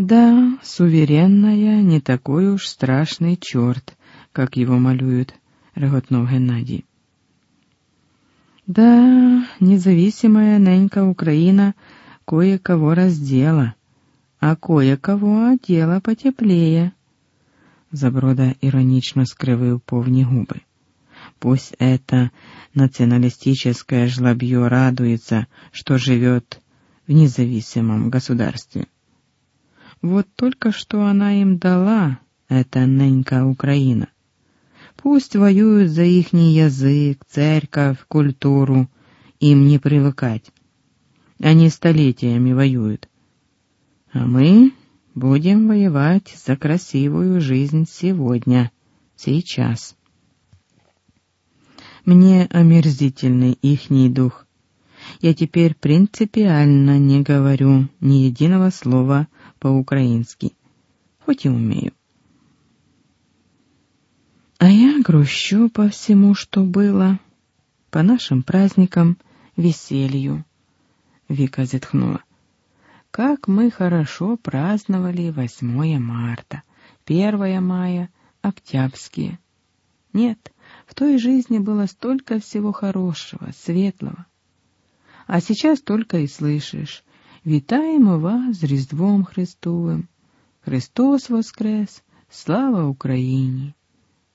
Да, суверенная не такой уж страшный черт, как его малюют, реготнул Геннадий. Да, независимая ненька Украина кое-кого раздела, а кое-кого одела потеплее. Заброда иронично скривив повні губи. Пусть это националистическое жлобье радуется, что живет в независимом государстве. Вот только что она им дала, эта ненька Украина. Пусть воюют за ихний язык, церковь, культуру, им не привыкать. Они столетиями воюют. А мы будем воевать за красивую жизнь сегодня, сейчас. Мне омерзительный ихний дух. Я теперь принципиально не говорю ни единого слова по-украински, хоть и умею. А я грущу по всему, что было, по нашим праздникам, веселью. Вика затхнула. Как мы хорошо праздновали 8 марта, 1 мая, октябрьские. Нет, в той жизни было столько всего хорошего, светлого. А сейчас только и слышишь «Вітаємо вас з Різдвом Христовим! Христос Воскрес! Слава Україні!»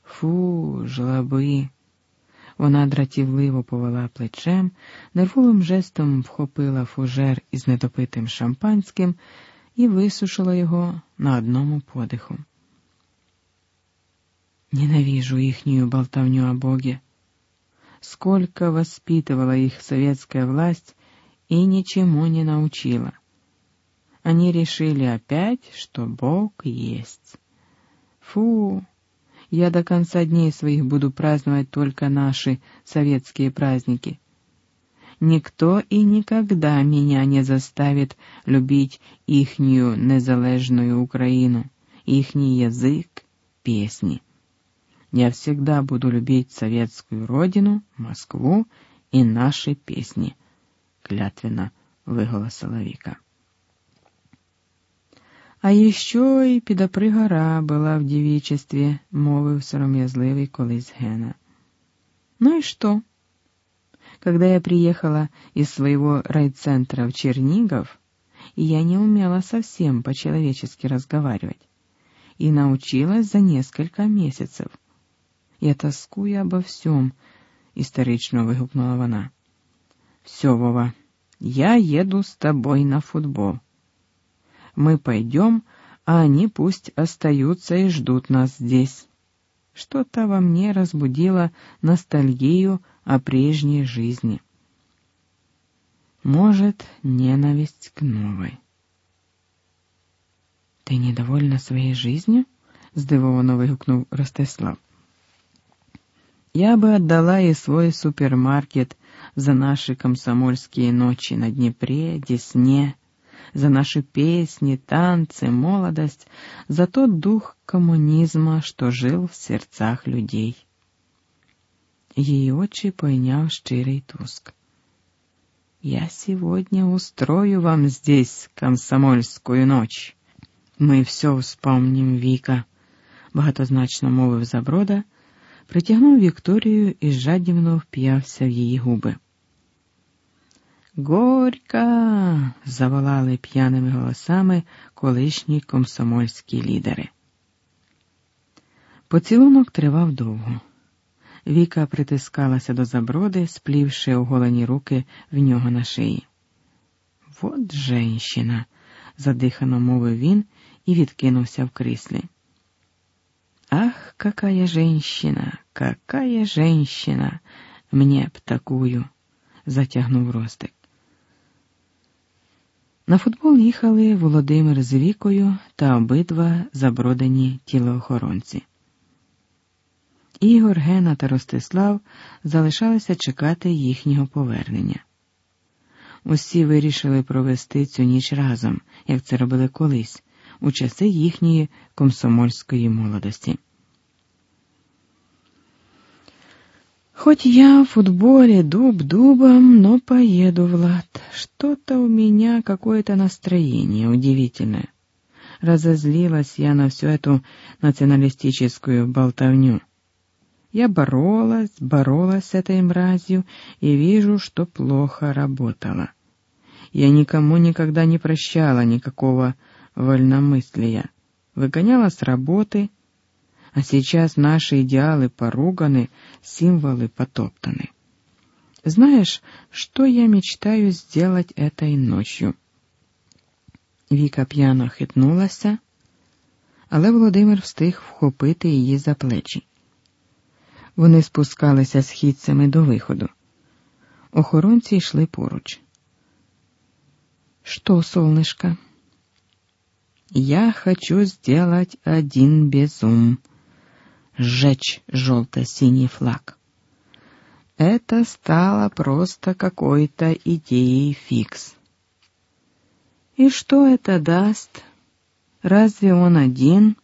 Фу, жлоби! Вона дратівливо повела плечем, нервовим жестом вхопила фужер із недопитим шампанським і висушила його на одному подиху. Ненавижу ихнюю болтовню о Боге. Сколько воспитывала их советская власть и ничему не научила. Они решили опять, что Бог есть. Фу! Я до конца дней своих буду праздновать только наши советские праздники. Никто и никогда меня не заставит любить ихнюю незалежную Украину, ихний язык, песни. Я всегда буду любить советскую родину, Москву и наши песни, клятвенно выголосила Вика. А еще и підопригора была в девичестве, мовив сором'язливий колись Гена. Ну и что? Когда я приехала из своего райцентра в Чернигов, я не умела совсем по-человечески разговаривать и научилась за несколько месяцев — я тоскую обо всем, істерично вигукнула вона. Все, Вова, я еду с тобой на футбол. Мы пойдем, а они пусть остаются и ждут нас здесь. Что-то во мне разбудило ностальгию о прежней жизни. Может, ненависть к новой. Ти недовольна своєю жизнью? здивовано вигукнув Ростислав. Я бы отдала и свой супермаркет за наши комсомольские ночи на Днепре, Десне, за наши песни, танцы, молодость, за тот дух коммунизма, что жил в сердцах людей. Її очі пойняв щирий туск. Я сегодня устрою вам здесь комсомольскую ночь. Мы все вспомним, Вика, багатозначно мовив Заброда, притягнув Вікторію і жадібно вп'явся в її губи. Горька. заволали п'яними голосами колишні комсомольські лідери. Поцілунок тривав довго. Віка притискалася до заброди, сплівши оголені руки в нього на шиї. Вот женщина, задихано мовив він і відкинувся в кріслі. Ах, какая женщина, какая женщина, мне б такую, затягнув Ростик. На футбол їхали Володимир з Вікою та обидва забродані тілоохоронці. Ігор, Гена та Ростислав залишалися чекати їхнього повернення. Усі вирішили провести цю ніч разом, як це робили колись, у часи їхньої комсомольської молодості. Хоть я в футболе дуб дубом, но поеду, Влад. Что-то у меня какое-то настроение удивительное. разозлилась я на всю эту националистическую болтовню. Я боролась, боролась с этой мразью и вижу, что плохо работала. Я никому никогда не прощала никакого вольномыслия, выгоняла с работы, а сейчас наши идеалы поруганы, символы потоптаны. Знаешь, что я мечтаю сделать этой ночью? Віка п'яно хитнулася, але Володимир встиг вхопити її за плечі. Вони спускалися східцями до виходу. Охоронці йшли поруч. Что, солнышко? Я хочу сделать один безум. Сжечь желто-синий флаг. Это стало просто какой-то идеей фикс. И что это даст? Разве он один?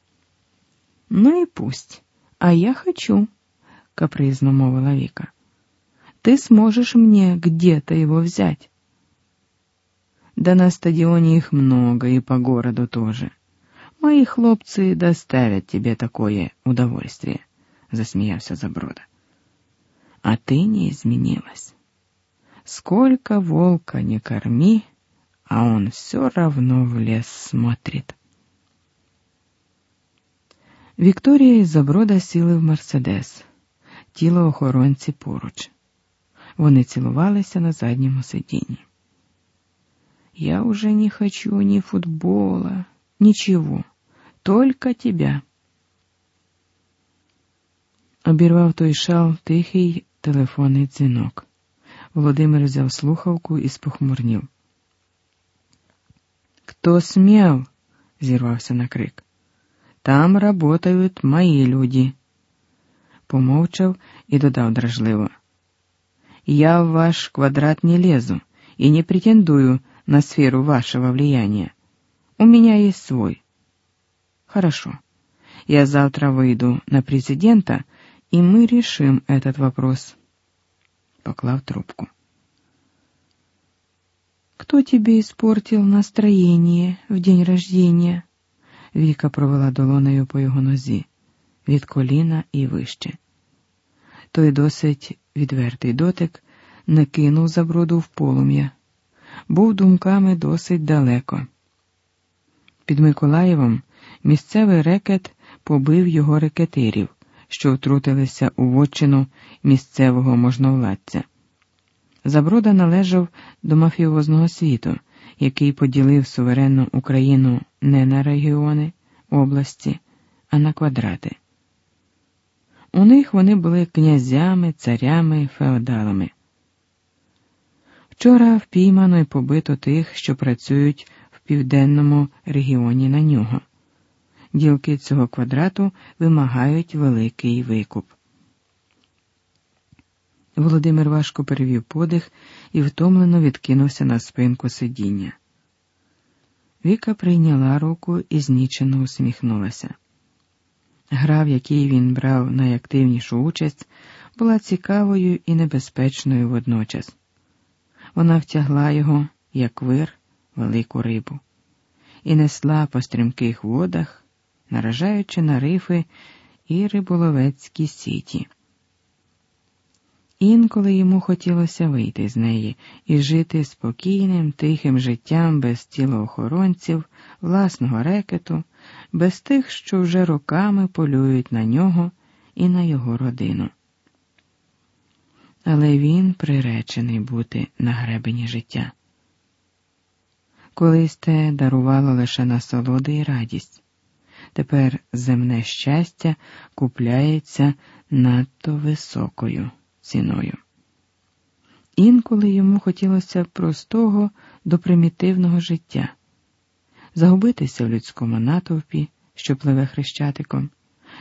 Ну и пусть. А я хочу капризно мовила Вика. Ты сможешь мне где-то его взять. Да на стадионе их много, и по городу тоже. Мои хлопцы доставят тебе такое удовольствие, засмеялся Заброда. А ты не изменилась. Сколько волка не корми, а он все равно в лес смотрит. Вікторія і Заброда сіли в Мерседес тіло охоронці поруч. Вони цілувалися на задньому сидінні. Я уже не хочу ни футбола, ничего, только тебя. Обірвав той шал тихий телефонний дзвінок. Володимир взяв слухавку і спохмурнів. Кто смел? зірвався на крик. Там работают мои люди помовчав і додав дражливо. Я в ваш квадрат не лезу и не претендую на сферу вашего влияния. У меня есть свой. Хорошо. Я завтра выйду на президента, и мы решим этот вопрос. Поклав трубку. Кто тебе испортил настроение в день рождения? Віка провела долонею по його нозі, від коліна і вище. Той досить відвертий дотик не кинув заброду в полум'я, був думками досить далеко. Під Миколаєвом місцевий рекет побив його рекетирів, що втрутилися у вотчину місцевого можновладця. Заброда належав до мафіозного світу, який поділив суверенну Україну не на регіони, області, а на квадрати. У них вони були князями, царями, феодалами. Вчора впіймано і побито тих, що працюють в південному регіоні на нього. Ділки цього квадрату вимагають великий викуп. Володимир важко перевів подих і втомлено відкинувся на спинку сидіння. Віка прийняла руку і знічено усміхнулася. Гра, в якій він брав найактивнішу участь, була цікавою і небезпечною водночас. Вона втягла його, як вир, велику рибу, і несла по стрімких водах, наражаючи на рифи і риболовецькі сіті. Інколи йому хотілося вийти з неї і жити спокійним, тихим життям без тілоохоронців, власного рекету, без тих, що вже роками полюють на нього і на його родину. Але він приречений бути на гребені життя. Колись те дарувало лише насолоди і радість. Тепер земне щастя купляється надто високою ціною. Інколи йому хотілося простого до примітивного життя, загубитися в людському натовпі, що пливе хрещатиком,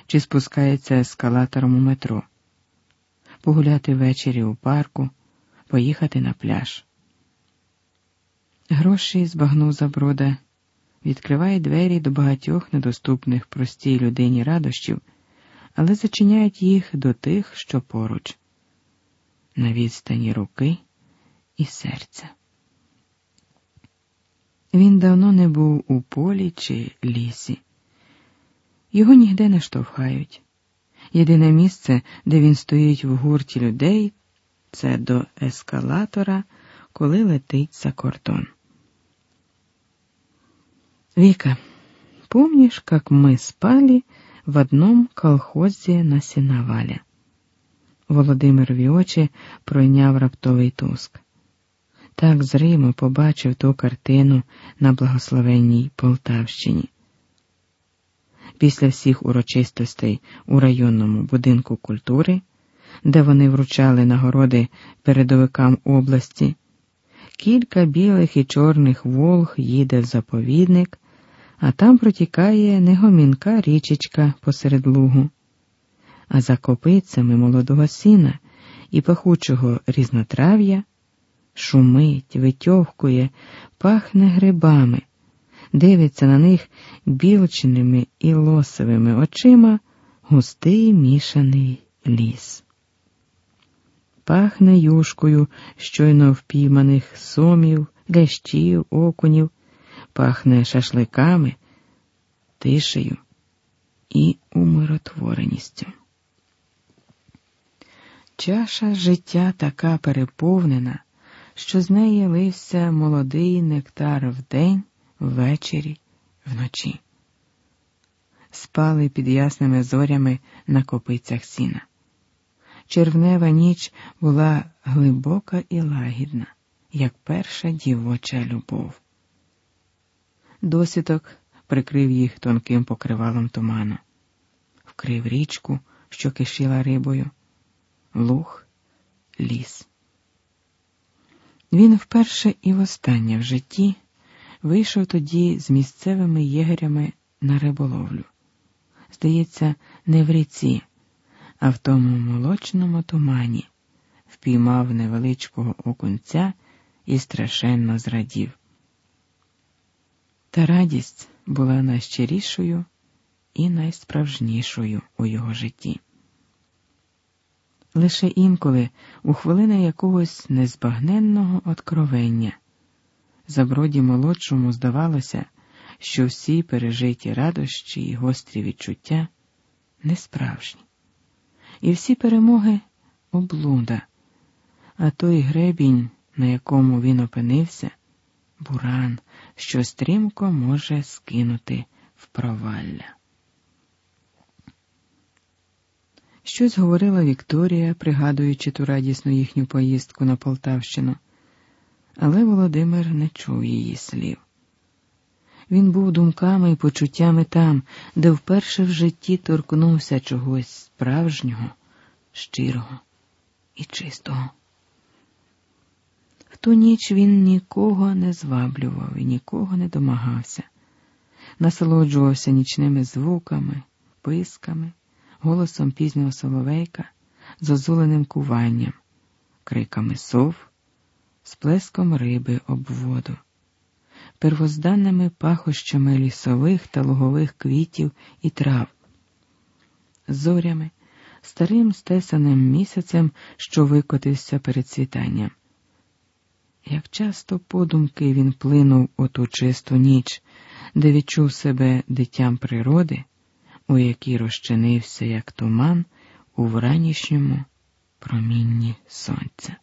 чи спускається ескалатором у метро, погуляти ввечері у парку, поїхати на пляж. Гроші збагнув заброда, відкриває двері до багатьох недоступних простій людині радощів, але зачиняють їх до тих, що поруч на відстані руки і серця. Він давно не був у полі чи лісі. Його нігде не штовхають. Єдине місце, де він стоїть в гурті людей, це до ескалатора, коли летить за кордон. Вика, помнишь, как мы спали в одном колхозе на сіновалі? Володимирові очі пройняв раптовий туск. Так зримо побачив ту картину на благословенній Полтавщині. Після всіх урочистостей у районному будинку культури, де вони вручали нагороди передовикам області, кілька білих і чорних волг їде в заповідник, а там протікає негомінка річечка посеред лугу. А за копицями молодого сина і пахучого різнотрав'я шумить, витьовкує, пахне грибами, дивиться на них білчиними і лосовими очима густий мішаний ліс. Пахне юшкою щойно впійманих сомів, лящів, окунів, пахне шашликами, тишею і умиротвореністю. Чаша життя така переповнена, що з неї лився молодий нектар вдень, ввечері, вночі. Спали під ясними зорями на копицях сіна. Червнева ніч була глибока і лагідна, як перша дівоча любов. Досвідок прикрив їх тонким покривалом туману, вкрив річку, що кишіла рибою, луг, ліс. Він вперше і востаннє в житті вийшов тоді з місцевими єгерями на риболовлю. Здається, не в ріці, а в тому молочному тумані впіймав невеличкого окунця і страшенно зрадів. Та радість була найщирішою і найсправжнішою у його житті. Лише інколи, у хвилини якогось незбагненного откровення, заброді молодшому здавалося, що всі пережиті радощі і гострі відчуття несправжні, і всі перемоги облуда, а той гребінь, на якому він опинився, буран, що стрімко може скинути в провалля. Щось говорила Вікторія, пригадуючи ту радісну їхню поїздку на Полтавщину, але Володимир не чув її слів. Він був думками і почуттями там, де вперше в житті торкнувся чогось справжнього, щирого і чистого. В ту ніч він нікого не зваблював і нікого не домагався, насолоджувався нічними звуками, писками голосом пізнього соловейка, зозуленим куванням, криками сов, сплеском риби об воду, первозданними пахощами лісових та лугових квітів і трав, зорями, старим стесаним місяцем, що викотився перед світанням. Як часто подумки він плинув у ту чисту ніч, де відчув себе дитям природи у якій розчинився, як туман, у вранішньому промінні сонця.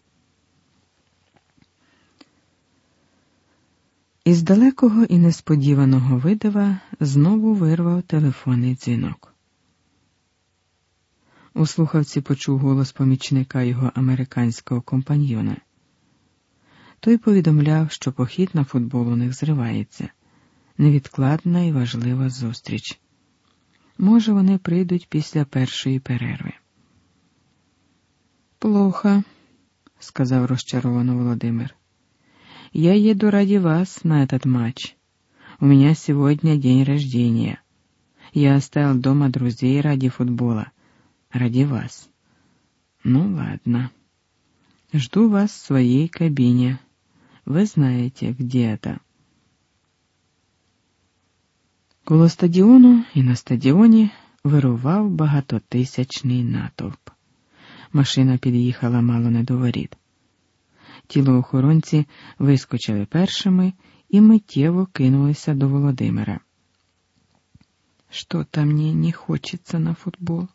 Із далекого і несподіваного видива знову вирвав телефонний дзвінок. У слухавці почув голос помічника його американського компаньйона. Той повідомляв, що похід на футбол у них зривається невідкладна і важлива зустріч. Може, вони прийдуть після першої перерви. Плохо, сказав розчаровано Володимир. Я еду ради вас на этот матч. У меня сегодня день рождения. Я оставил дома друзей ради футбола. Ради вас. Ну ладно. Жду вас в своей кабине. Вы знаете, где это. Коло стадіону і на стадіоні вирував багатотисячний натовп. Машина під'їхала мало не до воріт. Тілоохоронці вискочили першими і миттєво кинулися до Володимира. Что-то мне не хочется на футбол.